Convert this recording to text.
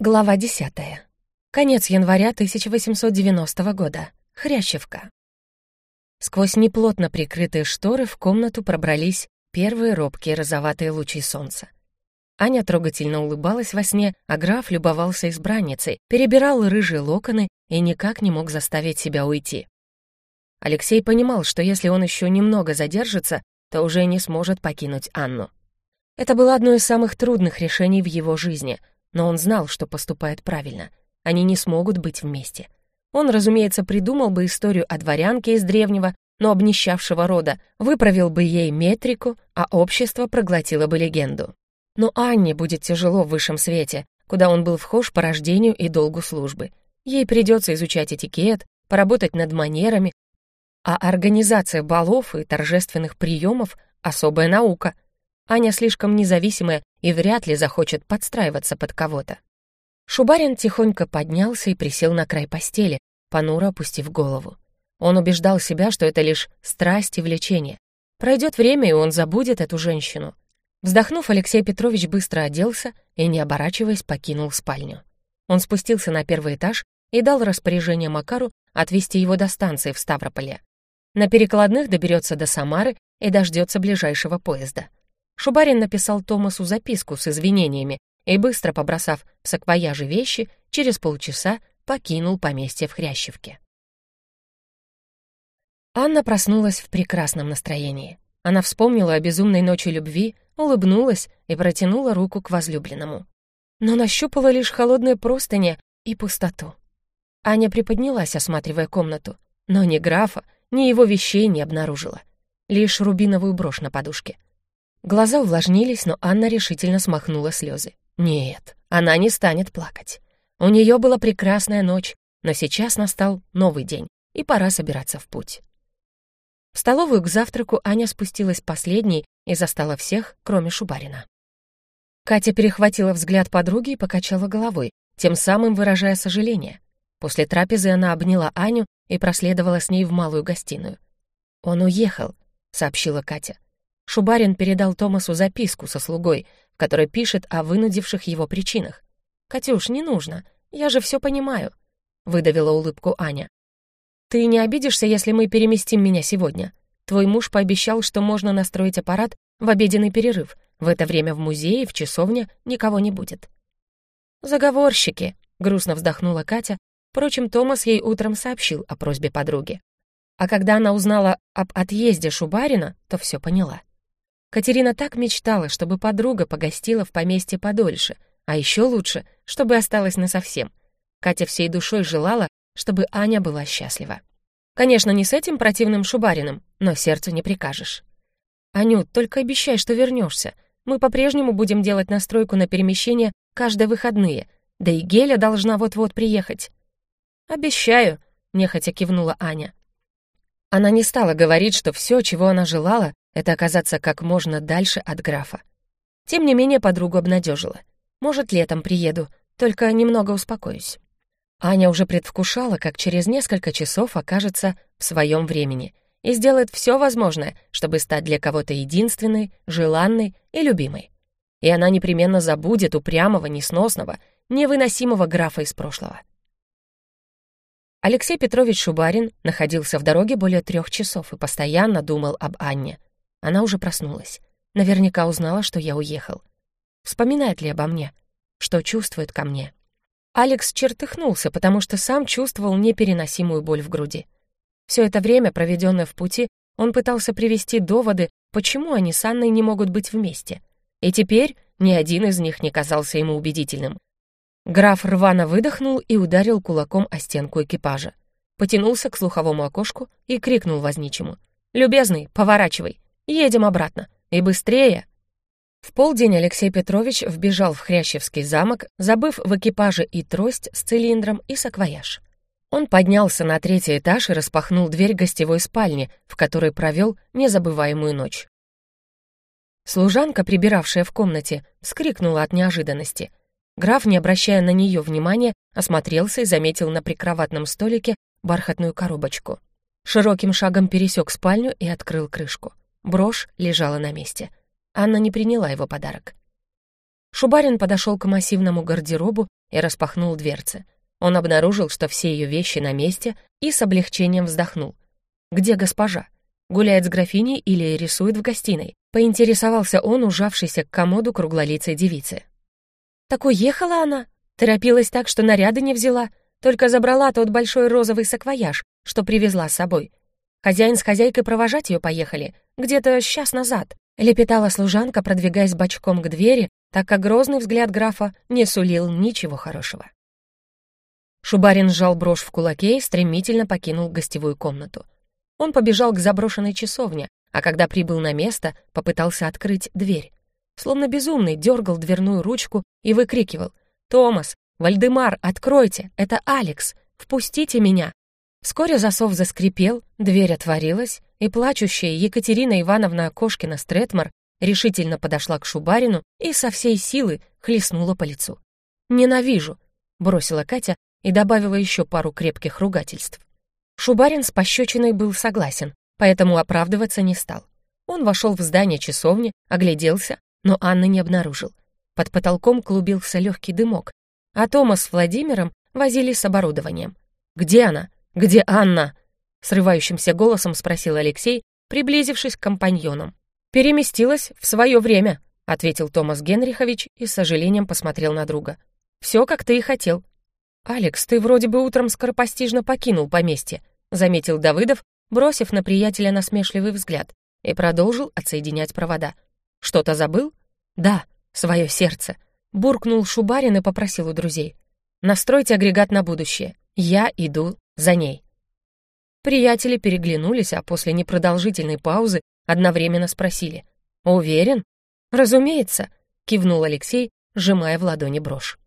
Глава 10. Конец января 1890 года. Хрящевка. Сквозь неплотно прикрытые шторы в комнату пробрались первые робкие розоватые лучи солнца. Аня трогательно улыбалась во сне, а граф любовался избранницей, перебирал рыжие локоны и никак не мог заставить себя уйти. Алексей понимал, что если он еще немного задержится, то уже не сможет покинуть Анну. Это было одно из самых трудных решений в его жизни — но он знал, что поступает правильно. Они не смогут быть вместе. Он, разумеется, придумал бы историю о дворянке из древнего, но обнищавшего рода, выправил бы ей метрику, а общество проглотило бы легенду. Но Анне будет тяжело в высшем свете, куда он был вхож по рождению и долгу службы. Ей придется изучать этикет, поработать над манерами, а организация балов и торжественных приемов — особая наука. Аня слишком независимая и вряд ли захочет подстраиваться под кого-то. Шубарин тихонько поднялся и присел на край постели, понуро опустив голову. Он убеждал себя, что это лишь страсть и влечение. Пройдет время, и он забудет эту женщину. Вздохнув, Алексей Петрович быстро оделся и, не оборачиваясь, покинул спальню. Он спустился на первый этаж и дал распоряжение Макару отвезти его до станции в Ставрополе. На перекладных доберется до Самары и дождется ближайшего поезда. Шубарин написал Томасу записку с извинениями и, быстро побросав в саквояжи вещи, через полчаса покинул поместье в Хрящевке. Анна проснулась в прекрасном настроении. Она вспомнила о безумной ночи любви, улыбнулась и протянула руку к возлюбленному. Но нащупала лишь холодные простыни и пустоту. Аня приподнялась, осматривая комнату, но ни графа, ни его вещей не обнаружила. Лишь рубиновую брошь на подушке — Глаза увлажнились, но Анна решительно смахнула слезы. Нет, она не станет плакать. У нее была прекрасная ночь, но сейчас настал новый день, и пора собираться в путь. В столовую к завтраку Аня спустилась последней и застала всех, кроме Шубарина. Катя перехватила взгляд подруги и покачала головой, тем самым выражая сожаление. После трапезы она обняла Аню и проследовала с ней в малую гостиную. «Он уехал», — сообщила Катя. Шубарин передал Томасу записку со слугой, в которой пишет о вынудивших его причинах. «Катюш, не нужно, я же все понимаю», — выдавила улыбку Аня. «Ты не обидишься, если мы переместим меня сегодня? Твой муж пообещал, что можно настроить аппарат в обеденный перерыв. В это время в музее, в часовне никого не будет». «Заговорщики», — грустно вздохнула Катя. Впрочем, Томас ей утром сообщил о просьбе подруги. А когда она узнала об отъезде Шубарина, то все поняла. Катерина так мечтала, чтобы подруга погостила в поместье подольше, а еще лучше, чтобы осталась насовсем. Катя всей душой желала, чтобы Аня была счастлива. Конечно, не с этим противным Шубариным, но сердцу не прикажешь. «Анют, только обещай, что вернешься. Мы по-прежнему будем делать настройку на перемещение каждые выходные, да и Геля должна вот-вот приехать». «Обещаю», — нехотя кивнула Аня. Она не стала говорить, что все, чего она желала, это оказаться как можно дальше от графа. Тем не менее подругу обнадежила. Может, летом приеду, только немного успокоюсь. Аня уже предвкушала, как через несколько часов окажется в своем времени и сделает все возможное, чтобы стать для кого-то единственной, желанной и любимой. И она непременно забудет упрямого, несносного, невыносимого графа из прошлого. Алексей Петрович Шубарин находился в дороге более трех часов и постоянно думал об Анне — она уже проснулась. Наверняка узнала, что я уехал. Вспоминает ли обо мне? Что чувствует ко мне? Алекс чертыхнулся, потому что сам чувствовал непереносимую боль в груди. Все это время, проведенное в пути, он пытался привести доводы, почему они с Анной не могут быть вместе. И теперь ни один из них не казался ему убедительным. Граф рвано выдохнул и ударил кулаком о стенку экипажа. Потянулся к слуховому окошку и крикнул возничему. «Любезный, поворачивай!» Едем обратно. И быстрее!» В полдень Алексей Петрович вбежал в Хрящевский замок, забыв в экипаже и трость с цилиндром, и саквояж. Он поднялся на третий этаж и распахнул дверь гостевой спальни, в которой провел незабываемую ночь. Служанка, прибиравшая в комнате, вскрикнула от неожиданности. Граф, не обращая на нее внимания, осмотрелся и заметил на прикроватном столике бархатную коробочку. Широким шагом пересек спальню и открыл крышку. Брошь лежала на месте. Анна не приняла его подарок. Шубарин подошел к массивному гардеробу и распахнул дверцы. Он обнаружил, что все ее вещи на месте, и с облегчением вздохнул. «Где госпожа? Гуляет с графиней или рисует в гостиной?» Поинтересовался он, ужавшийся к комоду круглолицей девицы. «Так уехала она? Торопилась так, что наряды не взяла, только забрала тот большой розовый саквояж, что привезла с собой. Хозяин с хозяйкой провожать ее поехали, где-то час назад. Лепетала служанка, продвигаясь бочком к двери, так как грозный взгляд графа не сулил ничего хорошего. Шубарин сжал брошь в кулаке и стремительно покинул гостевую комнату. Он побежал к заброшенной часовне, а когда прибыл на место, попытался открыть дверь. Словно безумный дергал дверную ручку и выкрикивал «Томас! Вальдемар, откройте! Это Алекс! Впустите меня!» Вскоре засов заскрипел, дверь отворилась, и плачущая Екатерина Ивановна Кошкина-Стретмар решительно подошла к Шубарину и со всей силы хлестнула по лицу. «Ненавижу!» — бросила Катя и добавила еще пару крепких ругательств. Шубарин с пощечиной был согласен, поэтому оправдываться не стал. Он вошел в здание часовни, огляделся, но Анны не обнаружил. Под потолком клубился легкий дымок, а Тома с Владимиром возились с оборудованием. «Где она? Где Анна?» Срывающимся голосом спросил Алексей, приблизившись к компаньонам. «Переместилась в свое время», — ответил Томас Генрихович и с сожалением посмотрел на друга. «Все, как ты и хотел». «Алекс, ты вроде бы утром скоропостижно покинул поместье», — заметил Давыдов, бросив на приятеля насмешливый взгляд, и продолжил отсоединять провода. «Что-то забыл?» «Да, свое сердце», — буркнул Шубарин и попросил у друзей. «Настройте агрегат на будущее. Я иду за ней». Приятели переглянулись, а после непродолжительной паузы одновременно спросили. «Уверен?» «Разумеется», — кивнул Алексей, сжимая в ладони брошь.